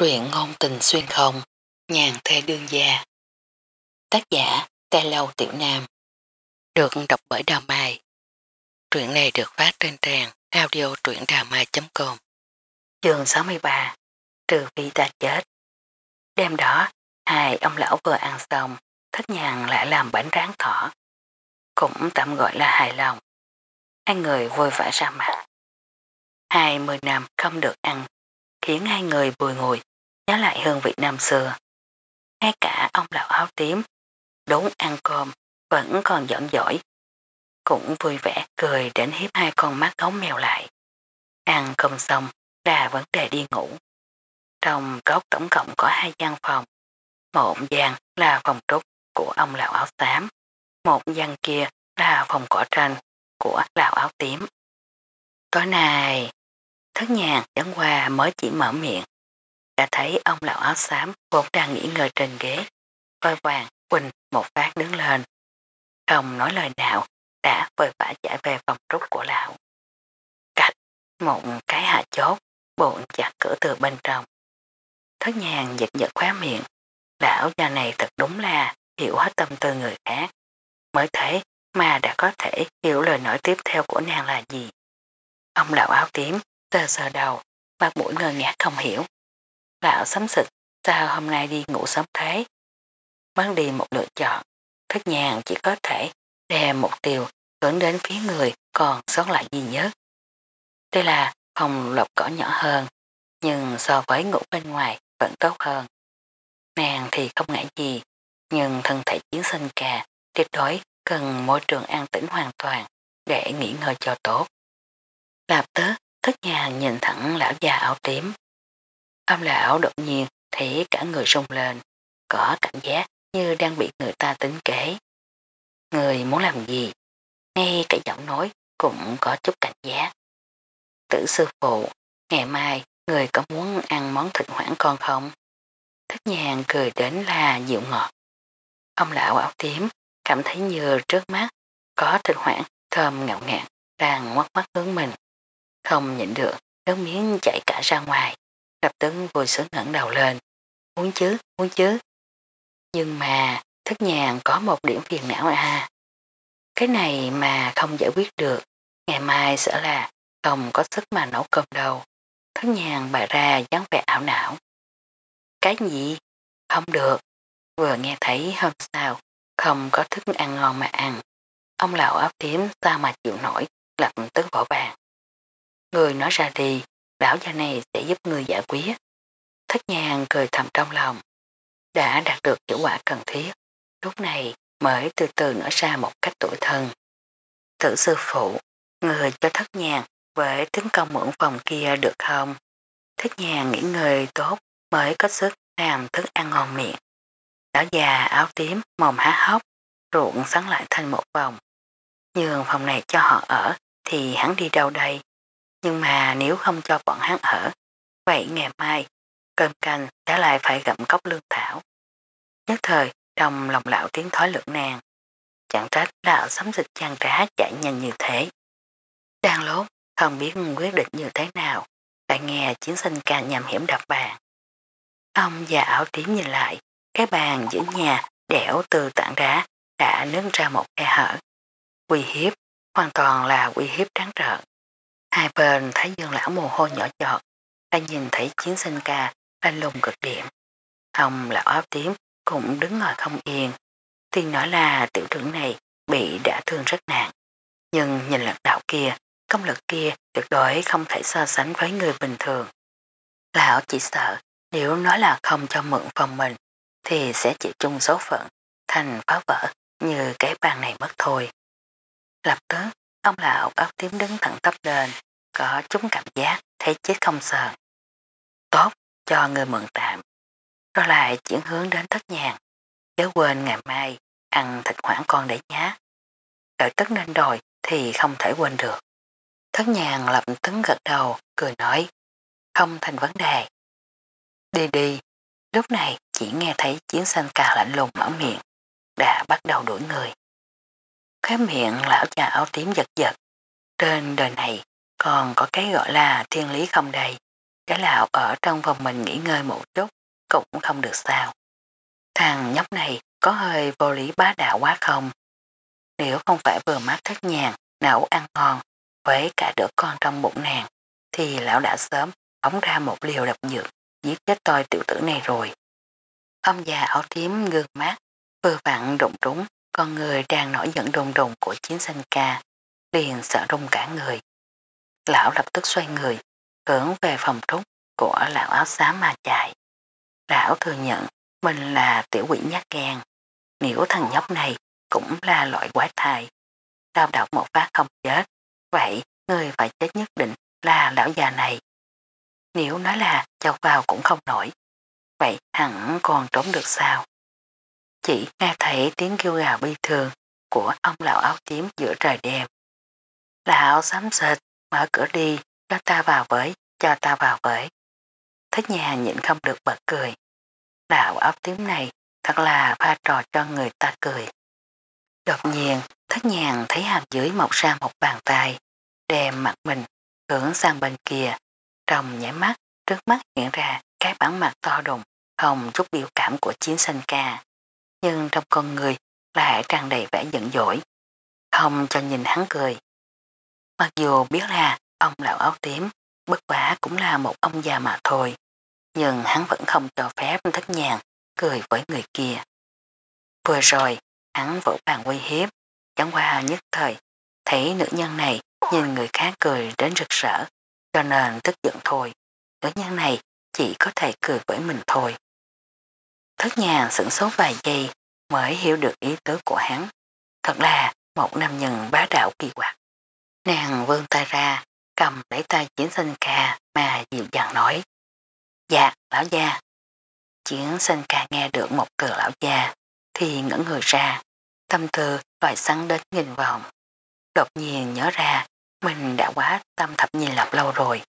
Truyện ngôn tình xuyên không, nhàn thê đương gia. Tác giả, Tê Lâu Tiểu Nam. Được đọc bởi Đào Mai. Truyện này được phát trên trang audio truyệnđàmai.com Trường 63 Trừ phi ta chết Đêm đó, hai ông lão vừa ăn xong, thất nhàn lại làm bánh rán thỏ. Cũng tạm gọi là hài lòng. Hai người vui vẻ ra mặt. Hai mươi năm không được ăn, khiến hai người bùi ngồi nhớ lại hương vị năm xưa. Ngay cả ông lão áo tím, đúng ăn cơm, vẫn còn giỡn giỏi. Cũng vui vẻ cười đến hiếp hai con mắt gấu mèo lại. Ăn cơm xong là vấn đề đi ngủ. Trong góc tổng cộng có hai gian phòng. Một gian là phòng trúc của ông lão áo xám. Một gian kia là phòng cỏ tranh của lão áo tím. Tối nay, thất nhàng dẫn qua mới chỉ mở miệng đã thấy ông lão áo xám vốn đang nghỉ ngơi trên ghế. Voi vàng, quỳnh một phát đứng lên. Không nói lời nào, đã vơi vã chạy về phòng trúc của lão. Cạch, một cái hạ chốt, bụng chặt cửa từ bên trong. Thất nhàng giật giật khóa miệng. Lão già này thật đúng là hiểu hết tâm tư người khác. Mới thế mà đã có thể hiểu lời nói tiếp theo của nàng là gì. Ông lão áo tím, sờ sờ đầu, mặt mũi ngơ ngác không hiểu. Lão sấm xịt, sao hôm nay đi ngủ sớm thế? Mất đi một lựa chọn, thất nhàng chỉ có thể đem một điều hướng đến phía người còn sót lại duy nhất. Đây là phòng lọc cỏ nhỏ hơn, nhưng so với ngủ bên ngoài vẫn tốt hơn. Nàng thì không ngại gì, nhưng thân thể chiến sinh cà tuyệt đối cần môi trường an tĩnh hoàn toàn để nghỉ ngơi cho tốt. Lạp tớ, thất nhàng nhìn thẳng lão già áo tím, Ông lão đột nhiên thấy cả người rung lên, có cảm giác như đang bị người ta tính kế. Người muốn làm gì? Ngay cả giọng nói cũng có chút cảnh giác. Tử sư phụ, ngày mai người có muốn ăn món thịt hoảng con không? thất nhàng cười đến là dịu ngọt. Ông lão áo tím cảm thấy như trước mắt có thịt hoảng thơm ngạo ngạt đang ngoắt mắt hướng mình. Không nhịn được, nước miếng chảy cả ra ngoài lập tức vui sướng ngẩng đầu lên. Muốn chứ, muốn chứ. Nhưng mà thất nhàng có một điểm phiền não à. Cái này mà không giải quyết được, ngày mai sẽ là không có sức mà nấu cơm đâu. Thất nhàng bày ra dáng vẻ ảo não. Cái gì? Không được. Vừa nghe thấy hôm sau, không có thức ăn ngon mà ăn. Ông lão áp tím sao mà chịu nổi, lập tức vỏ bàn. Người nói ra đi, lão gia này sẽ giúp người giải quyết. Thất nhàng cười thầm trong lòng. Đã đạt được hiệu quả cần thiết. Lúc này mới từ từ nói ra một cách tuổi thân. Thử sư phụ, người cho thất nhàng với tính công mượn phòng kia được không? Thất nhàng nghĩ người tốt mới có sức làm thức ăn ngon miệng. Lão già áo tím mồm há hốc, ruộng sắn lại thành một vòng. Nhường phòng này cho họ ở thì hắn đi đâu đây? Nhưng mà nếu không cho bọn hắn ở, vậy ngày mai cơm canh đã lại phải gặm cốc lương thảo. Nhất thời, trong lòng lão tiếng thói lượng nàng. Chẳng trách lão sắm dịch chăn trá chạy nhanh như thế. Đang lốt, không biết quyết định như thế nào, lại nghe chiến sinh ca nhằm hiểm đập bàn. Ông già áo tím nhìn lại, cái bàn giữa nhà đẻo từ tảng đá đã nứt ra một khe hở. Quy hiếp, hoàn toàn là quy hiếp trắng trợn. Hai bên thấy dương lão mồ hôi nhỏ giọt, ta nhìn thấy chiến sinh ca anh lùng cực điểm. Ông lão áo tím cũng đứng ngồi không yên. Tuy nói là tiểu trưởng này bị đã thương rất nặng. Nhưng nhìn lực đạo kia, công lực kia tuyệt đối không thể so sánh với người bình thường. Lão chỉ sợ nếu nói là không cho mượn phòng mình thì sẽ chịu chung số phận thành phá vỡ như cái bàn này mất thôi. Lập tức, ông lão áo tím đứng thẳng tắp lên, có chút cảm giác thấy chết không sợ. Tốt, cho người mượn tạm. Rồi lại chuyển hướng đến thất nhàng. Chớ quên ngày mai ăn thịt hoảng con để nhá. Đợi tất nên đòi thì không thể quên được. Thất nhàng lập tức gật đầu, cười nói. Không thành vấn đề. Đi đi. Lúc này chỉ nghe thấy chiến sanh ca lạnh lùng mở miệng. Đã bắt đầu đuổi người. Khóe miệng lão già áo tím giật giật. Trên đời này còn có cái gọi là thiên lý không đầy. cái lão ở trong vòng mình nghỉ ngơi một chút, cũng không được sao. Thằng nhóc này có hơi vô lý bá đạo quá không? Nếu không phải vừa mắt thất nhàn, nấu ăn ngon, với cả đứa con trong bụng nàng, thì lão đã sớm phóng ra một liều độc dược, giết chết tôi tiểu tử này rồi. Ông già áo tím gương mát, vừa vặn đụng trúng con người đang nổi giận đùng đùng của chiến sinh ca, liền sợ rung cả người. Lão lập tức xoay người, hướng về phòng trúc của lão áo xám mà chạy. Lão thừa nhận mình là tiểu quỷ nhát gan. Nếu thằng nhóc này cũng là loại quái thai. Đau độc một phát không chết. Vậy người phải chết nhất định là lão già này. Nếu nói là chọc vào cũng không nổi. Vậy hẳn còn trốn được sao? Chỉ nghe thấy tiếng kêu gào bi thường của ông lão áo tím giữa trời đêm. Lão sám sệt, mở cửa đi, cho ta vào với, cho ta vào với. Thích nhà nhịn không được bật cười. Lão áo tím này thật là pha trò cho người ta cười. Đột nhiên, thất nhàn thấy hàm dưới mọc ra một bàn tay, đem mặt mình hướng sang bên kia. Trong nhảy mắt, trước mắt hiện ra cái bản mặt to đùng, không chút biểu cảm của chiến sinh ca. Nhưng trong con người lại tràn đầy vẻ giận dỗi, không cho nhìn hắn cười. Mặc dù biết là ông lão áo tím, bất quả cũng là một ông già mà thôi, nhưng hắn vẫn không cho phép thất nhàn cười với người kia. Vừa rồi, hắn vỗ bàn quy hiếp, chẳng qua nhất thời, thấy nữ nhân này nhìn người khác cười đến rực rỡ, cho nên tức giận thôi. Nữ nhân này chỉ có thể cười với mình thôi. Thất nhàn sửng sốt vài giây mới hiểu được ý tứ của hắn. Thật là một nam nhân bá đạo kỳ quặc. Nàng vươn tay ra, cầm lấy tay chiến sinh ca mà dịu dàng nói. Dạ, lão gia. Chiến sinh ca nghe được một từ lão gia thì ngẩn người ra, tâm tư loại sắn đến nghìn vòng. Đột nhiên nhớ ra mình đã quá tâm thập nhìn lập lâu rồi.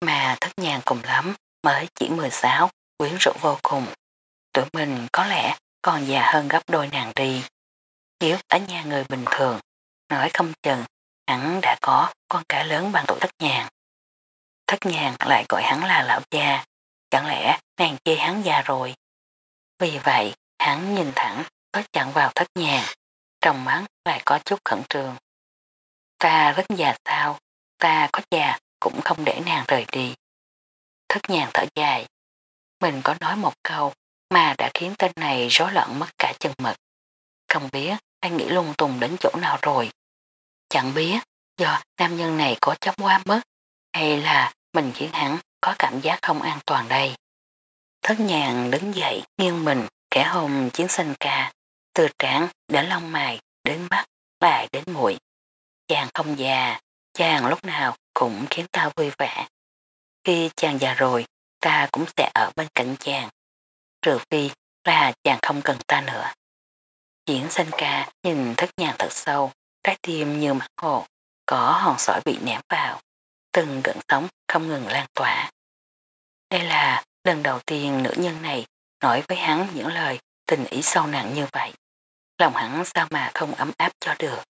Mà thất nhàn cùng lắm mới chỉ 16, quyến rũ vô cùng. Tụi mình có lẽ còn già hơn gấp đôi nàng đi. Nếu ở nhà người bình thường, nói không chừng hắn đã có con cả lớn bằng tuổi thất nhàn. Thất nhàn lại gọi hắn là lão gia, chẳng lẽ nàng chê hắn già rồi. Vì vậy, hắn nhìn thẳng, có chặn vào thất nhàn, trong mắt lại có chút khẩn trương. Ta rất già sao, ta có già cũng không để nàng rời đi. Thất nhàn thở dài, mình có nói một câu mà đã khiến tên này rối loạn mất cả chân mực. Không biết anh nghĩ lung tung đến chỗ nào rồi. Chẳng biết do nam nhân này có chấp quá mất hay là mình khiến hắn có cảm giác không an toàn đây. Thất nhàn đứng dậy nghiêng mình kẻ hồng chiến sinh ca từ trán đến lông mày đến mắt lại đến mũi. Chàng không già, chàng lúc nào cũng khiến ta vui vẻ. Khi chàng già rồi, ta cũng sẽ ở bên cạnh chàng. Trừ phi là chàng không cần ta nữa. Diễn sinh ca nhìn thất nhàng thật sâu, trái tim như mặt hồ, có hòn sỏi bị ném vào, từng gần sóng không ngừng lan tỏa. Đây là lần đầu tiên nữ nhân này nói với hắn những lời tình ý sâu nặng như vậy. Lòng hắn sao mà không ấm áp cho được.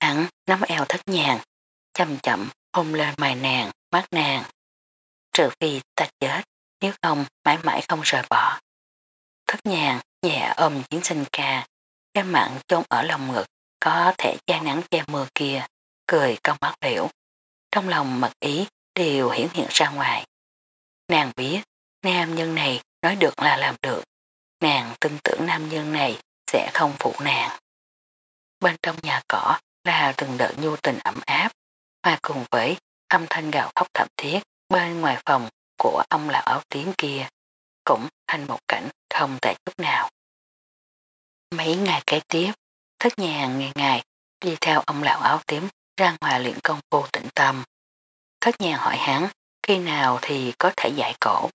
Hắn nắm eo thất nhàng, chậm chậm hôn lên mài nàng, mắt nàng. Trừ phi ta chết, nếu không mãi mãi không rời bỏ. Thất nhàng nhẹ ôm chiến sinh ca, cái mặn chôn ở lòng ngực, có thể che nắng che mưa kia, cười cong mắt liễu. Trong lòng mật ý đều hiển hiện ra ngoài. Nàng biết, nam nhân này nói được là làm được. Nàng tin tưởng nam nhân này sẽ không phụ nàng. Bên trong nhà cỏ là từng đợt nhu tình ẩm áp, hòa cùng với âm thanh gạo khóc thảm thiết bên ngoài phòng của ông lão áo tím kia, cũng thành một cảnh không tệ chút nào. Mấy ngày kế tiếp, thất nhà ngày ngày đi theo ông lão áo tím ra ngoài luyện công phu tĩnh tâm. Thất nhà hỏi hắn khi nào thì có thể giải cổ.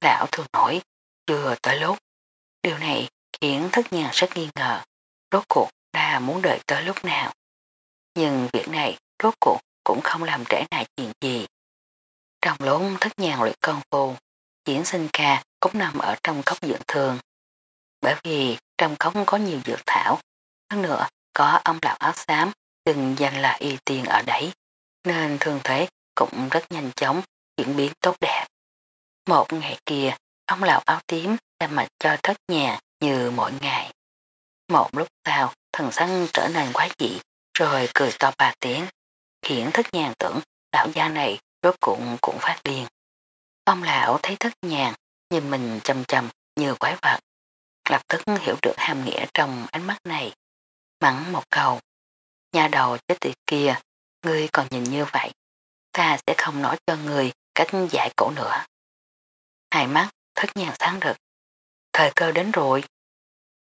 Lão thường nói chưa tới lúc. Điều này khiến thất nhà rất nghi ngờ. Rốt cuộc là muốn đợi tới lúc nào. Nhưng việc này rốt cuộc cũng không làm trễ nại chuyện gì. Trong lúc thất nhàn luyện công phu, diễn sinh ca cũng nằm ở trong cốc dưỡng thường. Bởi vì trong cốc có nhiều dược thảo, hơn nữa có ông lão áo xám từng danh là y tiền ở đấy, nên thường thế cũng rất nhanh chóng chuyển biến tốt đẹp. Một ngày kia, ông lão áo tím làm mạch cho thất nhà như mỗi ngày. Một lúc sau, thần sắc trở nên quá dị, rồi cười to ba tiếng, khiến thất nhàn tưởng lão gia này rốt cuộn cũng phát điên. Ông lão thấy thất nhàn, nhìn mình chầm chầm như quái vật. Lập tức hiểu được hàm nghĩa trong ánh mắt này. Mắng một câu. Nhà đầu chết tiệt kia, ngươi còn nhìn như vậy. Ta sẽ không nói cho ngươi cách giải cổ nữa. Hai mắt thất nhàn sáng rực. Thời cơ đến rồi.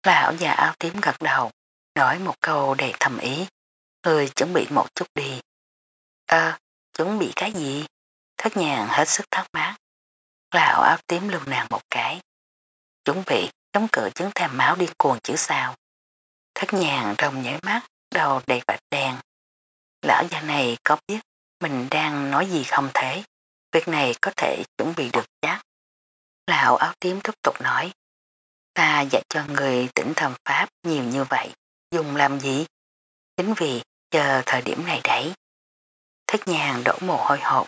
Lão già áo tím gật đầu, nói một câu đầy thầm ý. Ngươi chuẩn bị một chút đi. Ơ, chuẩn bị cái gì? Thất nhàn hết sức thắc mắc. Lão áo tím lưng nàng một cái. Chuẩn bị chống cự chứng thèm máu điên cuồng chữ sao. Thất nhàn rồng nhảy mắt, đầu đầy bạch đen. Lão già này có biết mình đang nói gì không thế? Việc này có thể chuẩn bị được chắc. Lão áo tím tiếp tục nói. Ta dạy cho người tỉnh thầm pháp nhiều như vậy. Dùng làm gì? Chính vì chờ thời điểm này đấy. Thất nhàn đổ mồ hôi hột.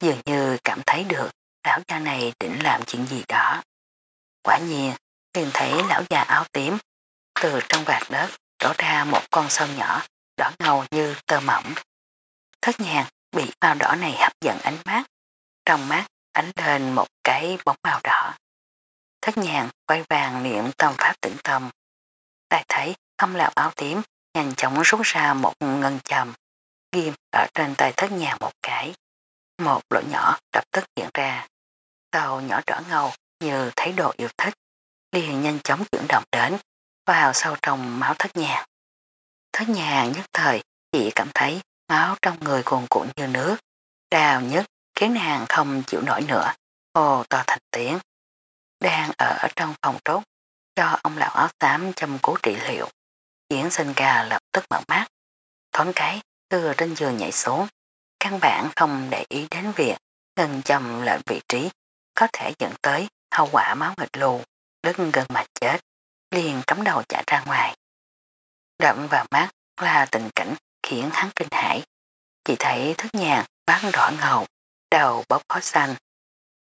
Dường như cảm thấy được lão già này định làm chuyện gì đó. Quả nhiên, liền thấy lão già áo tím từ trong vạt đất đổ ra một con sâu nhỏ đỏ ngầu như tơ mỏng. Thất nhàng bị màu đỏ này hấp dẫn ánh mắt. Trong mắt ánh lên một cái bóng màu đỏ. Thất nhàng quay vàng niệm tâm pháp tĩnh tâm. Lại thấy không lão áo tím nhanh chóng rút ra một ngân chầm ghim ở trên tay thất nhà một cái. Một lỗ nhỏ lập tức hiện ra. Tàu nhỏ trở ngầu như thấy đồ yêu thích, liền nhanh chóng chuyển động đến, vào sâu trong máu thất nhà Thất nhà nhất thời chỉ cảm thấy máu trong người cuồn cuộn như nước, đào nhất khiến nàng không chịu nổi nữa, hồ to thành tiếng. Đang ở trong phòng trốt, cho ông lão áo xám chăm cứu trị liệu. Diễn sinh ca lập tức mở mắt, thoáng cái từ trên giường nhảy xuống, căn bản không để ý đến việc ngân chầm lệnh vị trí có thể dẫn tới hậu quả máu nghịch lù, đứt gần mà chết, liền cắm đầu chạy ra ngoài. Đậm vào mắt là tình cảnh khiến hắn kinh hãi. Chỉ thấy thức nhàng bán đỏ ngầu, đầu bốc khói xanh.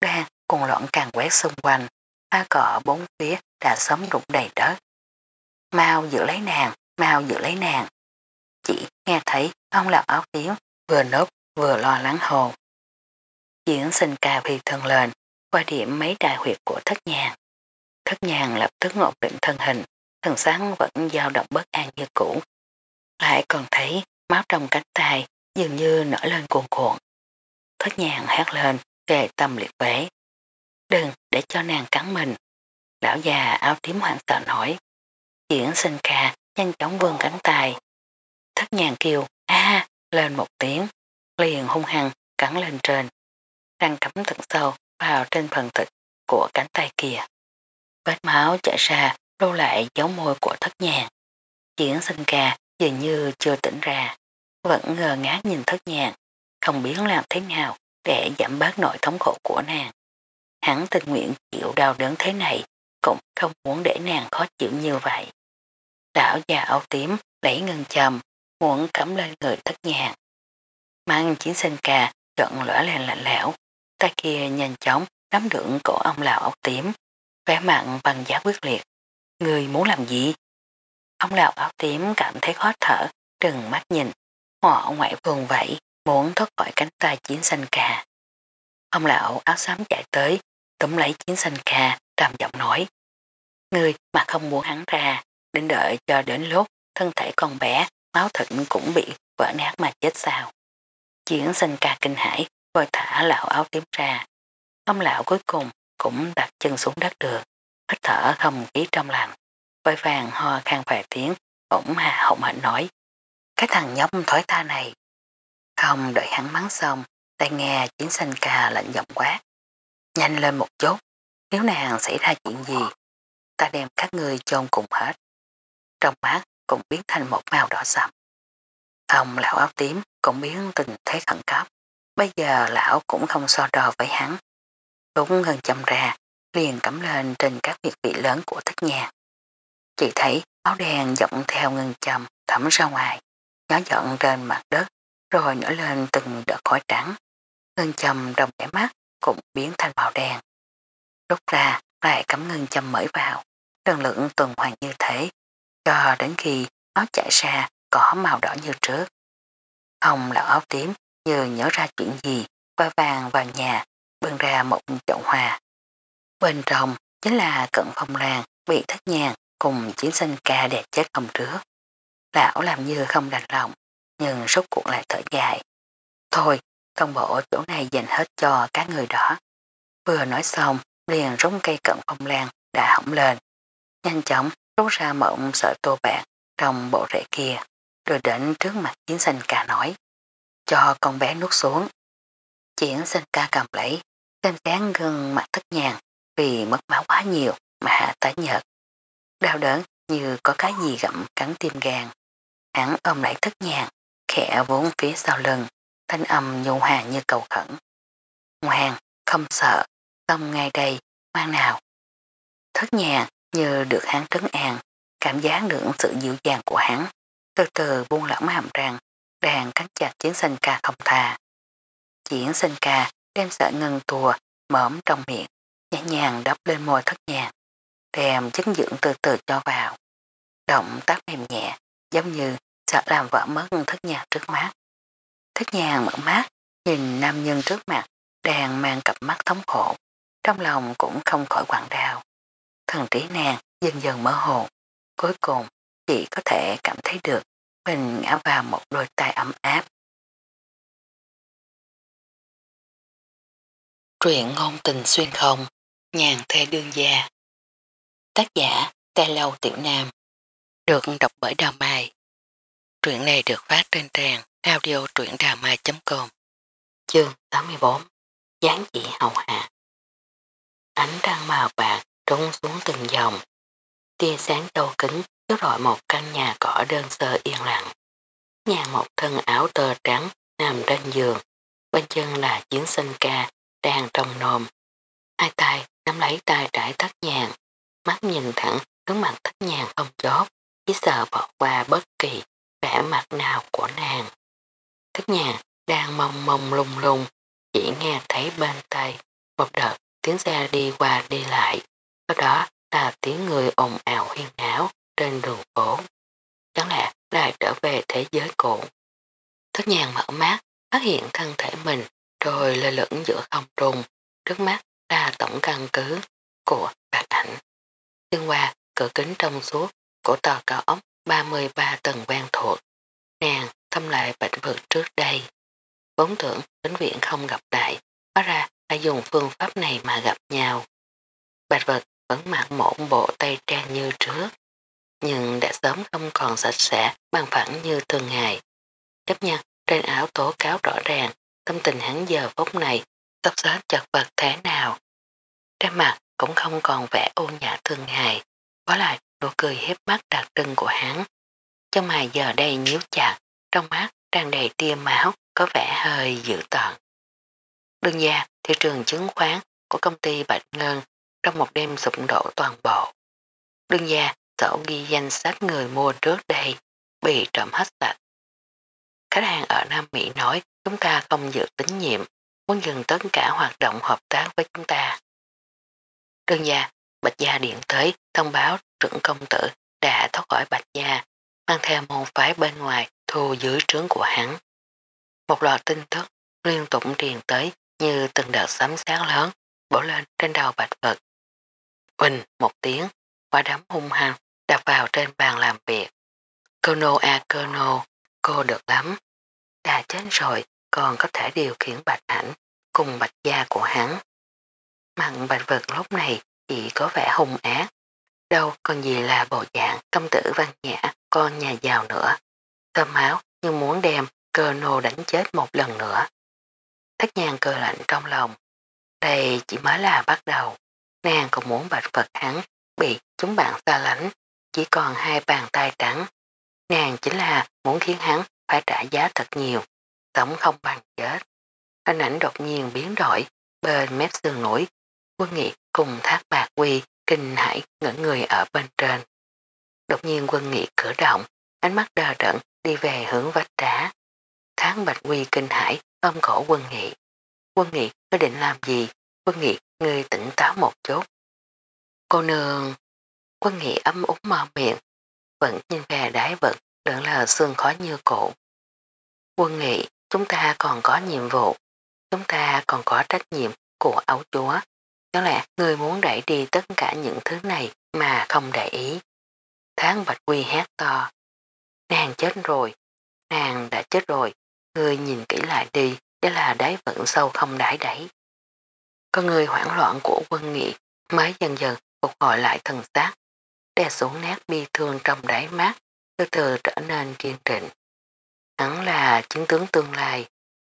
Đang cùng loạn càng quét xung quanh, hoa cỏ bốn phía đã sớm rụng đầy đất. Mau giữ lấy nàng, mau giữ lấy nàng. Chỉ nghe thấy ông lão áo tiếng vừa nốt vừa lo lắng hồ. Diễn sinh ca vì thân lên, qua điểm mấy đại huyệt của thất nhàng. Thất nhàng lập tức ngột định thân hình, thần sáng vẫn dao động bất an như cũ. Lại còn thấy máu trong cánh tay dường như nở lên cuồn cuộn. Thất nhàng hát lên, kề tâm liệt vế. Đừng để cho nàng cắn mình. Lão già áo tím hoảng sợ nổi. Diễn sinh ca nhanh chóng vươn cánh tay. Thất nhàng kêu, a lên một tiếng, liền hung hăng cắn lên trên. Răng cắm thật sâu vào trên phần thịt của cánh tay kia. Vết máu chảy ra đô lại dấu môi của thất nhàng. Chiến sinh ca dường như chưa tỉnh ra, vẫn ngờ ngác nhìn thất nhàng, không biết làm thế nào để giảm bớt nỗi thống khổ của nàng. Hắn tình nguyện chịu đau đớn thế này, cũng không muốn để nàng khó chịu như vậy. Đảo già áo tím lấy ngân chầm, muốn cắm lên người thất nhàng. Mang chiến sinh cà, trận lõa lên lạnh lẽo, tay kia nhanh chóng nắm đựng cổ ông lão áo tím, vẻ mặn bằng giá quyết liệt. Người muốn làm gì? Ông lão áo tím cảm thấy khó thở, trừng mắt nhìn, họ ngoại vùng vẫy, muốn thoát khỏi cánh tay chiến xanh cà. Ông lão áo xám chạy tới, túm lấy chiến xanh cà, trầm giọng nói. Người mà không muốn hắn ra, đến đợi cho đến lúc thân thể con bé, máu thịnh cũng bị vỡ nát mà chết sao. Chiến sinh ca kinh hãi, vội thả lão áo tím ra. Ông lão cuối cùng cũng đặt chân xuống đất được, hít thở không khí trong lành. Vội vàng ho khang vài tiếng, ổng hà hộng hạnh nói. Cái thằng nhóc thói ta này. Không đợi hắn mắng xong, tay nghe chiến sinh ca lạnh giọng quát. Nhanh lên một chút, nếu nàng xảy ra chuyện gì, ta đem các ngươi chôn cùng hết. Trong mắt cũng biến thành một màu đỏ sậm. Ông lão áo tím cũng biến tình thế khẩn cấp. Bây giờ lão cũng không so đo với hắn. Đúng ngân châm ra, liền cắm lên trên các việc vị lớn của thất nhà. Chỉ thấy áo đen dọng theo ngân châm thẩm ra ngoài, nhỏ dọn trên mặt đất, rồi nở lên từng đợt khói trắng. ngân châm đồng cái mắt cũng biến thành màu đen. Rút ra lại cắm ngân châm mới vào, đơn lượng tuần hoàn như thế, cho đến khi áo chạy ra có màu đỏ như trước. Hồng lão áo tím như nhớ ra chuyện gì, qua vàng vào nhà, bưng ra một chậu hoa. Bên trong chính là cận phong làng bị thất nhàng cùng chiến sinh ca đẹp chết hôm trước. Lão làm như không đành lòng, nhưng rốt cuộc lại thở dài. Thôi, công bộ chỗ này dành hết cho các người đó. Vừa nói xong, liền rống cây cận phong lan đã hỏng lên. Nhanh chóng rút ra mộng sợi tô bạc trong bộ rễ kia, rồi đến trước mặt chiến sinh ca nói. Cho con bé nuốt xuống. Chiến sinh ca cầm lấy, xem sáng gương mặt thất nhàng vì mất máu quá nhiều mà tái nhợt. Đau đớn như có cái gì gặm cắn tim gan. Hắn ôm lại thất nhàng, khẽ vốn phía sau lưng, thanh âm nhu hòa như cầu khẩn. Ngoan, không sợ, tâm ngay đây, ngoan nào. Thất nhàng như được hắn trấn an, cảm giác được sự dịu dàng của hắn, từ từ buông lỏng hàm răng, đang cắn chặt chiến sinh ca không thà. Chiến sinh ca đem sợi ngân tùa mỏm trong miệng, nhẹ nhàng đắp lên môi thất nhàng, đem chất dưỡng từ từ cho vào. Động tác mềm nhẹ, giống như sợ làm vỡ mất thất nhàng trước mắt. Thất nhàng mở mắt, nhìn nam nhân trước mặt, đang mang cặp mắt thống khổ, trong lòng cũng không khỏi quảng đau. Thần trí nàng dần dần mơ hồ, cuối cùng chỉ có thể cảm thấy được mình ngã vào một đôi tay ấm áp. Truyện ngôn tình xuyên không, nhàn thê đương gia. Tác giả, Tê Lâu Tiểu Nam. Được đọc bởi Đào Mai. Truyện này được phát trên trang audio truyệnđàmai.com Chương 84 Gián chỉ hầu hạ Ánh trăng màu bạc trốn xuống từng dòng. Tia sáng châu kính chiếu rọi một căn nhà cỏ đơn sơ yên lặng. Nhà một thân áo tơ trắng nằm trên giường. Bên chân là chiến sinh ca đang trong nôm. Hai tay nắm lấy tay trải thất nhàn, Mắt nhìn thẳng hướng mặt thất nhàn không chốt. Chỉ sợ bỏ qua bất kỳ vẻ mặt nào của nàng. Thất nhàn đang mông mông lung lung. Chỉ nghe thấy bên tay một đợt tiếng xe đi qua đi lại. Sau đó là tiếng người ồn ào huyên áo trên đường phố. Chẳng lẽ lại trở về thế giới cũ. Thất nhàng mở mắt, phát hiện thân thể mình rồi lơ lửng giữa không trung. Trước mắt là tổng căn cứ của bạch ảnh. Xuyên qua cửa kính trong suốt của tòa cao ốc 33 tầng quen thuộc. Nàng thăm lại bệnh vực trước đây. Vốn tưởng bệnh viện không gặp lại, hóa ra đã dùng phương pháp này mà gặp nhau. Bạch vật vẫn mặc một bộ tay trang như trước, nhưng đã sớm không còn sạch sẽ bằng phẳng như thường ngày. Chấp nhận trên áo tố cáo rõ ràng, tâm tình hắn giờ phút này tóc xóa chật vật thế nào. Trên mặt cũng không còn vẻ ôn nhã thường ngày, có lại nụ cười hiếp mắt đặc trưng của hắn. Trong mày giờ đây nhíu chặt, trong mắt tràn đầy tia máu có vẻ hơi dữ tợn. Đương gia, thị trường chứng khoán của công ty Bạch Ngân trong một đêm sụp đổ toàn bộ. Đương gia, sổ ghi danh sách người mua trước đây bị trộm hết sạch. Khách hàng ở Nam Mỹ nói chúng ta không dự tín nhiệm, muốn dừng tất cả hoạt động hợp tác với chúng ta. Đương gia, Bạch Gia điện tới thông báo trưởng công tử đã thoát khỏi Bạch Gia, mang theo môn phái bên ngoài thu dưới trướng của hắn. Một loạt tin tức liên tục truyền tới như từng đợt sấm sáng lớn bổ lên trên đầu bạch vật. Quỳnh một tiếng, quả đấm hung hăng đập vào trên bàn làm việc. Cô nô à cô nô, cô được lắm. Đã chết rồi còn có thể điều khiển bạch ảnh cùng bạch gia của hắn. Mặn bạch vật lúc này chỉ có vẻ hung ác. Đâu còn gì là bộ dạng công tử văn nhã con nhà giàu nữa. Tâm máu như muốn đem cơ nô đánh chết một lần nữa. Thất nhàng cơ lạnh trong lòng. Đây chỉ mới là bắt đầu. Nàng còn muốn bạch Phật hắn bị chúng bạn xa lánh, chỉ còn hai bàn tay trắng. Nàng chính là muốn khiến hắn phải trả giá thật nhiều, tổng không bằng chết. Hình ảnh đột nhiên biến đổi, bên mép sườn núi, quân nghị cùng thác bạc quy, kinh hải ngẩn người ở bên trên. Đột nhiên quân nghị cử động, ánh mắt đờ đẫn đi về hướng vách đá. Tháng bạch quy kinh hải ôm cổ quân nghị. Quân Nghị, có định làm gì? Quân Nghị, ngươi tỉnh táo một chút. Cô nương, Quân Nghị ấm úng mở miệng, vẫn nhưng gà đáy vật, đừng là xương khó như cổ. Quân Nghị, chúng ta còn có nhiệm vụ, chúng ta còn có trách nhiệm của áo chúa. Đó lẽ người muốn đẩy đi tất cả những thứ này mà không để ý. Tháng Bạch Quy hát to. Nàng chết rồi, nàng đã chết rồi, người nhìn kỹ lại đi, Đó là đáy vẫn sâu không đáy đáy. Con người hoảng loạn của quân nghị mới dần dần phục hồi lại thần xác, đè xuống nét bi thương trong đáy mắt, từ từ trở nên kiên định. Hắn là chứng tướng tương lai,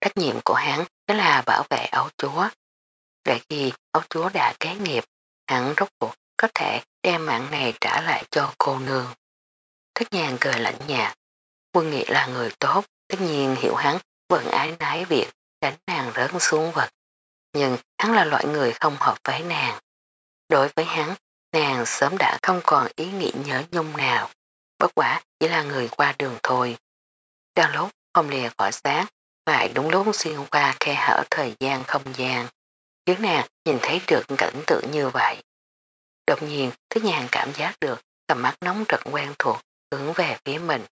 trách nhiệm của hắn đó là bảo vệ ấu chúa. để khi ấu chúa đã kế nghiệp, hắn rốt cuộc có thể đem mạng này trả lại cho cô nương. Thất nhàng cười lạnh nhạt, quân nghị là người tốt, tất nhiên hiểu hắn vẫn ái nái việc đánh nàng rớt xuống vật. Nhưng hắn là loại người không hợp với nàng. Đối với hắn, nàng sớm đã không còn ý nghĩ nhớ nhung nào. Bất quả chỉ là người qua đường thôi. Đang lúc không lìa khỏi sáng, lại đúng lúc xuyên qua khe hở thời gian không gian. Khiến nàng nhìn thấy được cảnh tượng như vậy. Đột nhiên, thứ nhàn cảm giác được tầm mắt nóng rực quen thuộc hướng về phía mình.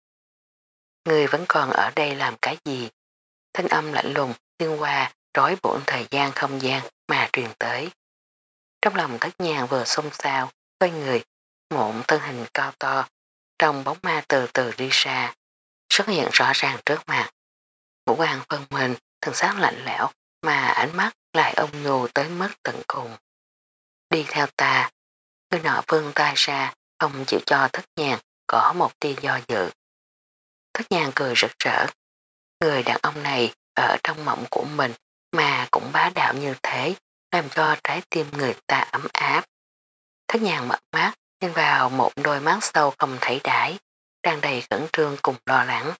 Người vẫn còn ở đây làm cái gì? Thanh âm lạnh lùng xuyên qua trói bổn thời gian không gian mà truyền tới. Trong lòng thất nhàn vừa xông xao, quay người, mộn thân hình cao to, trong bóng ma từ từ đi xa, xuất hiện rõ ràng trước mặt. Ngũ hoàng phân mình, thần sát lạnh lẽo, mà ánh mắt lại ông nhu tới mức tận cùng. Đi theo ta, người nọ vương tay ra, không chịu cho thất nhàn có một tia do dự. Thất nhàn cười rực rỡ. Người đàn ông này ở trong mộng của mình mà cũng bá đạo như thế, làm cho trái tim người ta ấm áp. Thất nhàn mở mắt, nhìn vào một đôi mắt sâu không thấy đãi, đang đầy khẩn trương cùng lo lắng.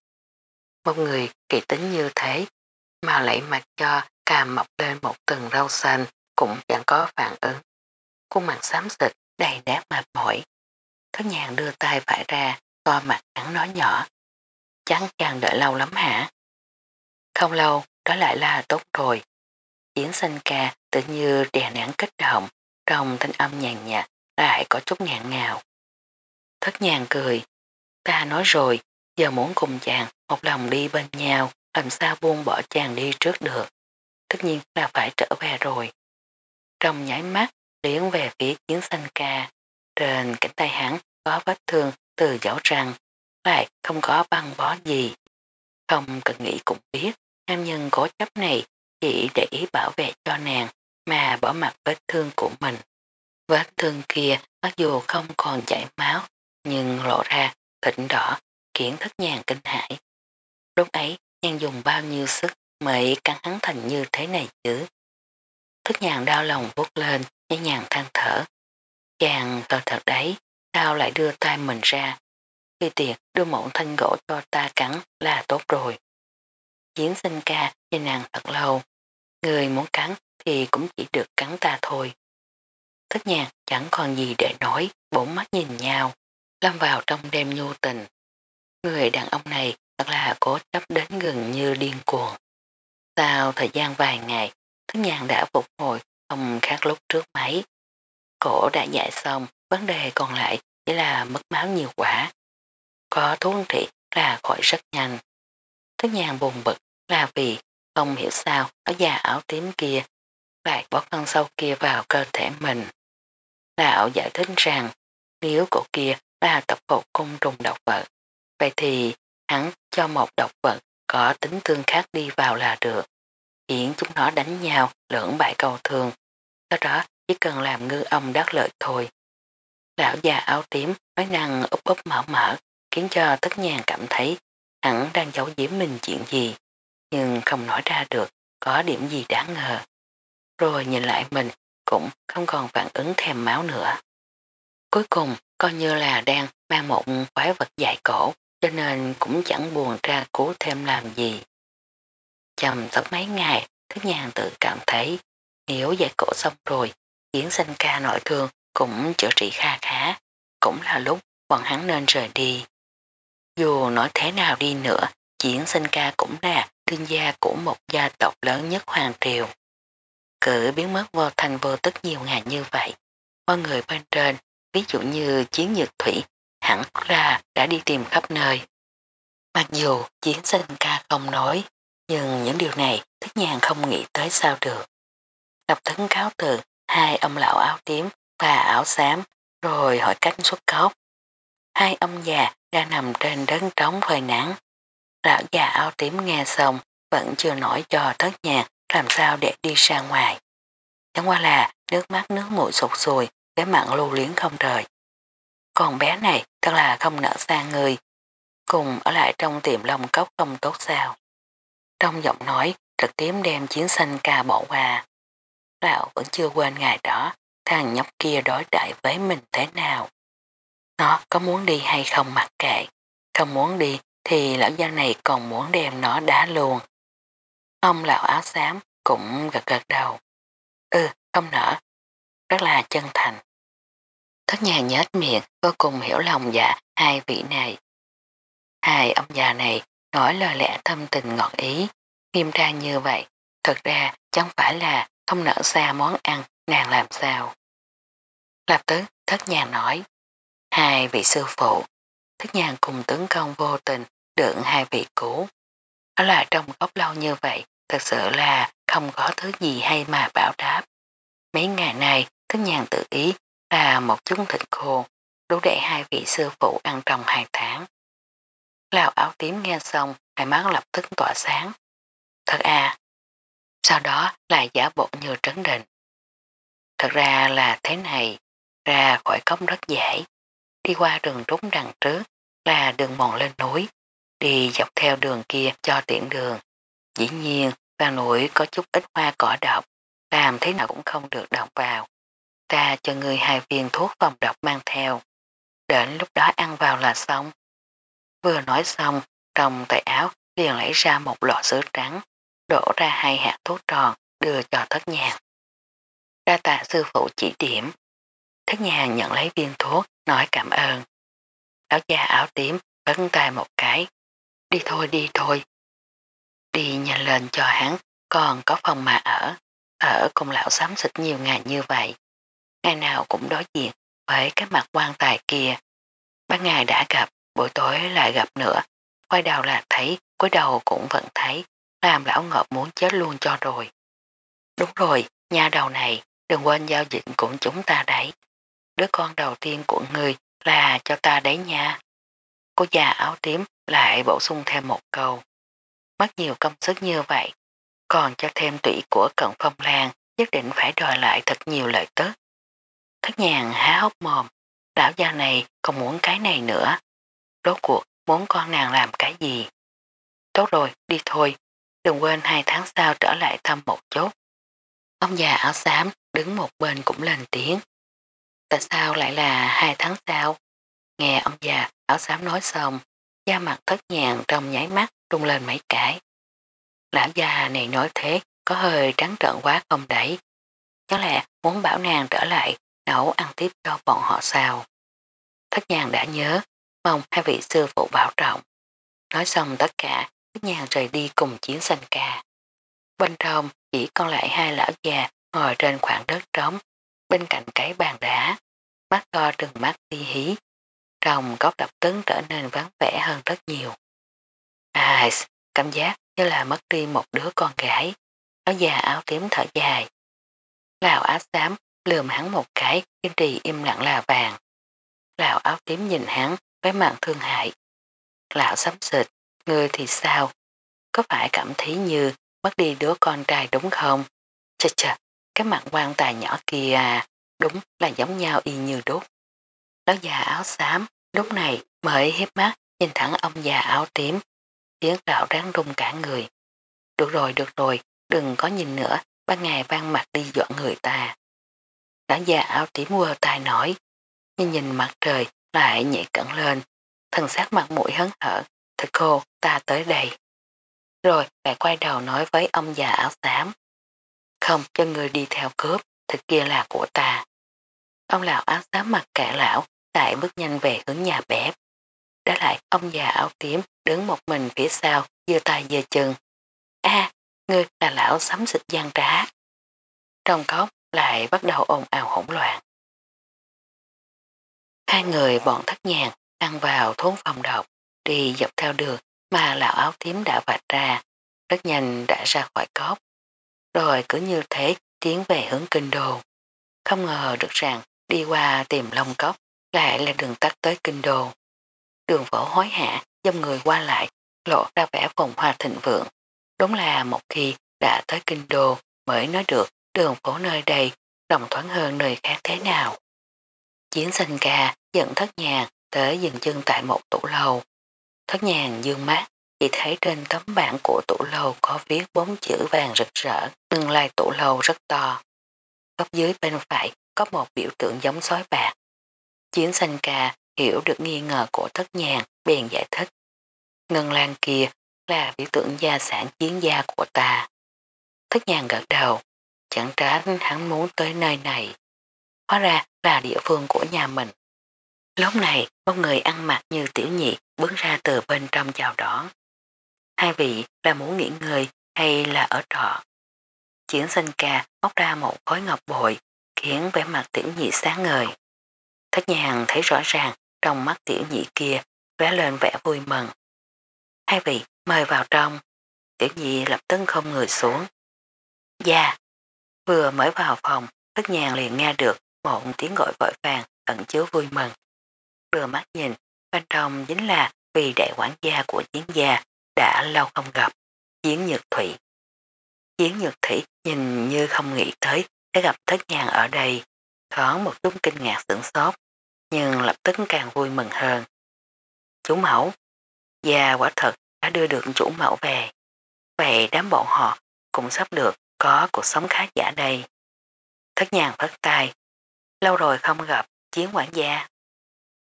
Một người kỳ tính như thế, mà lại mặc cho cà mọc lên một tầng rau xanh cũng chẳng có phản ứng. Khuôn mặt xám xịt, đầy nét mệt mỏi. Thất nhàn đưa tay phải ra, to mặt hắn nói nhỏ. "Chắn chàng đợi lâu lắm hả? Không lâu, đó lại là tốt rồi. Yến sinh ca tự như đè nén kích động, trong thanh âm nhàn nhạt lại có chút ngạn ngào. Thất nhàn cười, ta nói rồi, giờ muốn cùng chàng một lòng đi bên nhau, làm sao buông bỏ chàng đi trước được. Tất nhiên là phải trở về rồi. Trong nháy mắt, liễn về phía chiến xanh ca, trên cánh tay hắn có vết thương từ dấu răng, lại không có băng bó gì. Không cần nghĩ cũng biết, nam nhân cố chấp này chỉ để ý bảo vệ cho nàng mà bỏ mặt vết thương của mình. Vết thương kia mặc dù không còn chảy máu, nhưng lộ ra thịnh đỏ, khiến thất nhàng kinh hãi. Lúc ấy, nhàn dùng bao nhiêu sức mới cắn hắn thành như thế này chứ. Thất nhàng đau lòng vút lên, nhẹ nhàng than thở. Chàng thật thật đấy, sao lại đưa tay mình ra. Khi tiệt đưa mẫu thanh gỗ cho ta cắn là tốt rồi. Chiến sinh ca cho nàng thật lâu. Người muốn cắn thì cũng chỉ được cắn ta thôi. Thất nhạc chẳng còn gì để nói, bốn mắt nhìn nhau, lâm vào trong đêm nhu tình. Người đàn ông này thật là cố chấp đến gần như điên cuồng. Sau thời gian vài ngày, thức nhàn đã phục hồi không khác lúc trước mấy. Cổ đã giải xong, vấn đề còn lại chỉ là mất máu nhiều quả. Có thuốc trị là khỏi rất nhanh. Thức nhàn buồn bực là vì không hiểu sao ở già áo tím kia lại bỏ con sâu kia vào cơ thể mình. Lão giải thích rằng nếu cổ kia là tập cột cung trùng độc vật, vậy thì hắn cho một độc vật có tính tương khác đi vào là được, khiến chúng nó đánh nhau lưỡng bại cầu thường, sau đó chỉ cần làm ngư ông đắc lợi thôi. Lão già áo tím nói năng úp úp mở mở, khiến cho tất nhàn cảm thấy hắn đang giấu giếm mình chuyện gì, nhưng không nói ra được có điểm gì đáng ngờ. Rồi nhìn lại mình cũng không còn phản ứng thèm máu nữa. Cuối cùng coi như là đang mang một quái vật dại cổ, cho nên cũng chẳng buồn ra cố thêm làm gì. Chầm tóc mấy ngày thức nhàn tự cảm thấy nếu giải cổ xong rồi chiến sinh ca nội thương cũng chữa trị kha khá cũng là lúc bọn hắn nên rời đi. Dù nói thế nào đi nữa, chiến sinh ca cũng là thương gia của một gia tộc lớn nhất Hoàng Triều. cử biến mất vô thành vô tức nhiều ngày như vậy. Mọi người bên trên, ví dụ như chiến nhược thủy, hẳn ra đã đi tìm khắp nơi. Mặc dù chiến sinh ca không nói, nhưng những điều này thức nhàn không nghĩ tới sao được. Lập tức cáo từ hai ông lão áo tím và áo xám rồi hỏi cách xuất cốc. Hai ông già đang nằm trên đấng trống phơi nắng. Lão già áo tím nghe xong vẫn chưa nổi cho thất nhạc làm sao để đi ra ngoài. Chẳng qua là nước mắt nước mũi sụt sùi, cái mặn lưu liếng không rời. Còn bé này thật là không nở xa người, cùng ở lại trong tiệm lông cốc không tốt sao. Trong giọng nói trực tiếp đem chiến sanh ca bỏ qua. Lão vẫn chưa quên ngày đó, thằng nhóc kia đối đại với mình thế nào. Nó có muốn đi hay không mặc kệ, không muốn đi thì lão gia này còn muốn đem nó đá luôn. Ông lão áo xám cũng gật gật đầu. Ừ, không nở. Rất là chân thành. Thất nhà nhết miệng vô cùng hiểu lòng dạ hai vị này. Hai ông già này nói lời lẽ thâm tình ngọt ý, nghiêm trang như vậy, thật ra chẳng phải là không nở xa món ăn nàng làm sao. Lập tức thất nhà nói, hai vị sư phụ, thất nhàn cùng tướng công vô tình đựng hai vị cũ. Đó là trong góc lâu như vậy, thật sự là không có thứ gì hay mà bảo đáp. Mấy ngày nay, thất nhàn tự ý là một chút thịt khô, đủ để hai vị sư phụ ăn trong hai tháng. Lào áo tím nghe xong, hai mắt lập tức tỏa sáng. Thật à, sau đó lại giả bộ như trấn định. Thật ra là thế này, ra khỏi cống rất dễ. Đi qua đường trúng đằng trước là đường mòn lên núi, đi dọc theo đường kia cho tiện đường. Dĩ nhiên, vào núi có chút ít hoa cỏ độc, làm thế nào cũng không được đọc vào. Ta cho người hai viên thuốc phòng độc mang theo. Đến lúc đó ăn vào là xong. Vừa nói xong, trong tay áo liền lấy ra một lọ sữa trắng, đổ ra hai hạt thuốc tròn, đưa cho thất nhạc. Đa tạ sư phụ chỉ điểm thế nhà hàng nhận lấy viên thuốc, nói cảm ơn. Áo da áo tím, bấn tay một cái. Đi thôi, đi thôi. Đi nhà lên cho hắn, còn có phòng mà ở. Ở cùng lão xám xịt nhiều ngày như vậy. Ngày nào cũng đối diện với cái mặt quan tài kia. Ban ngày đã gặp, buổi tối lại gặp nữa. Quay đầu là thấy, cuối đầu cũng vẫn thấy, làm lão ngợp muốn chết luôn cho rồi. Đúng rồi, nhà đầu này, đừng quên giao dịch của chúng ta đấy. Đứa con đầu tiên của người là cho ta đấy nha. Cô già áo tím lại bổ sung thêm một câu. Mất nhiều công sức như vậy, còn cho thêm tủy của cận phong lan nhất định phải đòi lại thật nhiều lợi tức. Thất nhàn há hốc mồm, lão già này còn muốn cái này nữa. Rốt cuộc muốn con nàng làm cái gì? Tốt rồi, đi thôi, đừng quên hai tháng sau trở lại thăm một chút. Ông già áo xám đứng một bên cũng lên tiếng. Tại sao lại là hai tháng sau? Nghe ông già áo xám nói xong, da mặt thất nhàn trong nháy mắt trung lên mấy cái. Lão già này nói thế có hơi trắng trợn quá không đấy. Chắc là muốn bảo nàng trở lại nấu ăn tiếp cho bọn họ sao. Thất nhàn đã nhớ, mong hai vị sư phụ bảo trọng. Nói xong tất cả, thất nhàn rời đi cùng chiến sanh ca. Bên trong chỉ còn lại hai lão già ngồi trên khoảng đất trống, bên cạnh cái bàn đá, mắt to trừng mắt đi hí. Trong góc đập tấn trở nên vắng vẻ hơn rất nhiều. À, cảm giác như là mất đi một đứa con gái. Áo già áo tím thở dài. Lào áo xám lườm hắn một cái, kiên trì im lặng là vàng. Lào áo tím nhìn hắn với mạng thương hại. Lão sắm xịt, ngươi thì sao? Có phải cảm thấy như mất đi đứa con trai đúng không? Chà chà, cái mặt quan tài nhỏ kia đúng là giống nhau y như đúc. Lão già áo xám, lúc này mới hiếp mắt nhìn thẳng ông già áo tím, khiến lão ráng rung cả người. Được rồi, được rồi, đừng có nhìn nữa, ban ngày ban mặt đi dọn người ta. Lão già áo tím quơ tai nói, nhưng nhìn mặt trời lại nhảy cẩn lên, thần sát mặt mũi hấn hở, thật khô, ta tới đây. Rồi lại quay đầu nói với ông già áo xám. Không cho người đi theo cướp, thực kia là của ta. Ông lão áo xám mặt cả lão, lại bước nhanh về hướng nhà bếp. Đã lại ông già áo tím đứng một mình phía sau, dưa tay giơ chân. a à, ngươi là lão sắm xịt gian trá. trong cốc lại bắt đầu ồn ào hỗn loạn. Hai người bọn thất nhàn ăn vào thốn phòng độc, đi dọc theo đường mà lão áo tím đã vạch ra, rất nhanh đã ra khỏi cốc. Rồi cứ như thế tiến về hướng kinh đô. Không ngờ được rằng đi qua tìm lông cốc lại là đường tắt tới kinh đô. Đường phổ hối hạ, dâm người qua lại, lộ ra vẻ phồn hoa thịnh vượng. Đúng là một khi đã tới kinh đô mới nói được đường phố nơi đây rộng thoáng hơn nơi khác thế nào. Chiến sinh ca dẫn thất nhàng tới dừng chân tại một tủ lầu. Thất nhàng dương mắt chỉ thấy trên tấm bảng của tủ lầu có viết bốn chữ vàng rực rỡ, tương lai tủ lầu rất to. Góc dưới bên phải có một biểu tượng giống sói bạc. Chiến sinh ca hiểu được nghi ngờ của thất nhàng bèn giải thích. Ngân lan kia là biểu tượng gia sản chiến gia của ta. Thất nhàng gật đầu, chẳng tránh hắn muốn tới nơi này. Hóa ra là địa phương của nhà mình. Lúc này, một người ăn mặc như tiểu nhị bước ra từ bên trong chào đón. Hai vị là muốn nghỉ ngơi hay là ở trọ? Chiến sinh ca móc ra một khối ngọc bội, khiến vẻ mặt tiểu nhị sáng ngời. Thất nhàn thấy rõ ràng trong mắt tiểu nhị kia vẽ lên vẻ vui mừng. Hai vị mời vào trong. Tiểu nhị lập tức không người xuống. Dạ. Vừa mới vào phòng, thất nhàng liền nghe được một tiếng gọi vội vàng ẩn chứa vui mừng. Đưa mắt nhìn, bên trong chính là vì đại quản gia của chiến gia đã lâu không gặp, chiến nhược thủy. Chiến nhược thủy nhìn như không nghĩ tới sẽ gặp thất nhàn ở đây, có một chút kinh ngạc sửng sốt, nhưng lập tức càng vui mừng hơn. Chủ mẫu, gia quả thật đã đưa được chủ mẫu về. Vậy đám bọn họ cũng sắp được có cuộc sống khá giả đây. Thất nhàn phất tay. Lâu rồi không gặp chiến quản gia.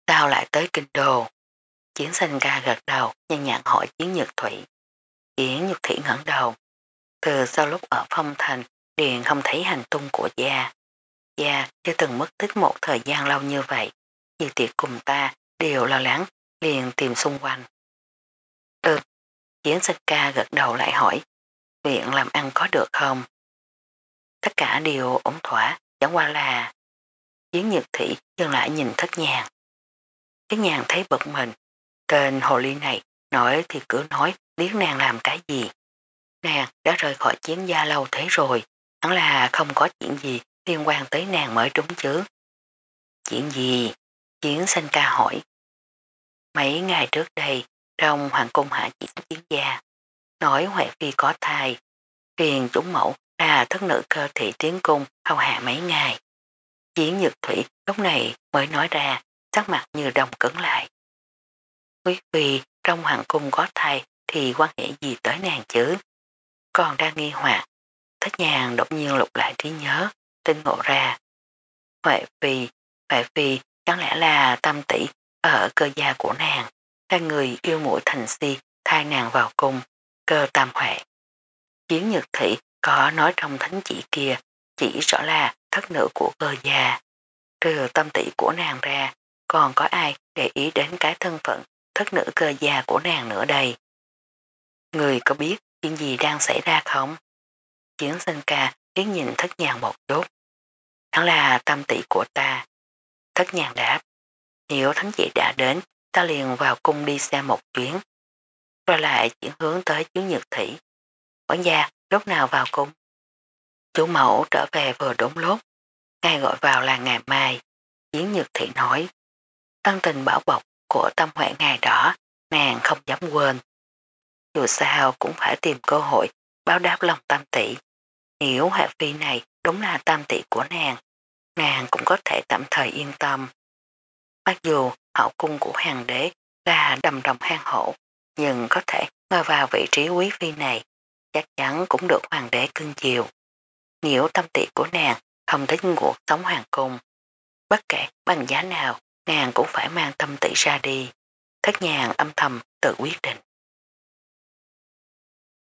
Sao lại tới kinh đô? Chiến sinh ca gật đầu nhanh nhạc hỏi chiến Nhược thủy. Chiến Nhược thủy ngẩn đầu. Từ sau lúc ở phong thành liền không thấy hành tung của gia. Gia chưa từng mất tích một thời gian lâu như vậy. Như tiệc cùng ta đều lo lắng liền tìm xung quanh. Được. Chiến sinh ca gật đầu lại hỏi. Viện làm ăn có được không? Tất cả đều ổn thỏa, chẳng qua là chiến Nhược Thủy dừng lại nhìn thất nhàng. Thất nhàng thấy bực mình, tên hồ ly này nói thì cứ nói biết nàng làm cái gì. Nàng đã rời khỏi chiến gia lâu thế rồi, hẳn là không có chuyện gì liên quan tới nàng mới đúng chứ. Chuyện gì? Chiến sanh ca hỏi. Mấy ngày trước đây, trong hoàng cung hạ chiến chiến gia, nói Huệ Phi có thai, truyền chúng mẫu là thất nữ cơ thị tiến cung hầu hạ mấy ngày. Chiến nhược thủy lúc này mới nói ra, sắc mặt như đồng cứng lại. Quý phi trong hoàng cung có thai thì quan hệ gì tới nàng chứ? Còn đang nghi hoặc, thất nhàng đột nhiên lục lại trí nhớ, tinh ngộ ra. Huệ phi, Huệ phi chẳng lẽ là tâm tỷ ở cơ gia của nàng, là người yêu mũi thành si thai nàng vào cung, cơ tam huệ. Chiến nhược thị có nói trong thánh chỉ kia chỉ rõ là thất nữ của cơ gia. Trừ tâm tỷ của nàng ra, còn có ai để ý đến cái thân phận thất nữ cơ già của nàng nữa đây? Người có biết chuyện gì đang xảy ra không? Chiến sinh ca tiến nhìn thất nhàng một chút. Hắn là tâm tỷ của ta. Thất nhàng đáp. Nếu thánh chị đã đến, ta liền vào cung đi xem một chuyến. Rồi lại chuyển hướng tới chú nhược thủy. Quản gia, lúc nào vào cung? Chủ mẫu trở về vừa đúng lúc. Ngài gọi vào là ngày mai. Chiến nhược thị nói. Tân tình bảo bọc của tâm huệ ngài đó, nàng không dám quên. Dù sao cũng phải tìm cơ hội báo đáp lòng tam tỷ. Nếu hạ phi này đúng là tam tỷ của nàng, nàng cũng có thể tạm thời yên tâm. Mặc dù hậu cung của hàng đế là đầm đồng hang hổ, nhưng có thể ngồi vào vị trí quý phi này, chắc chắn cũng được hoàng đế cưng chiều. Nếu tâm tỷ của nàng không thích cuộc sống hoàng cung, bất kể bằng giá nào, nàng cũng phải mang tâm tỷ ra đi. Thất nhàng âm thầm tự quyết định.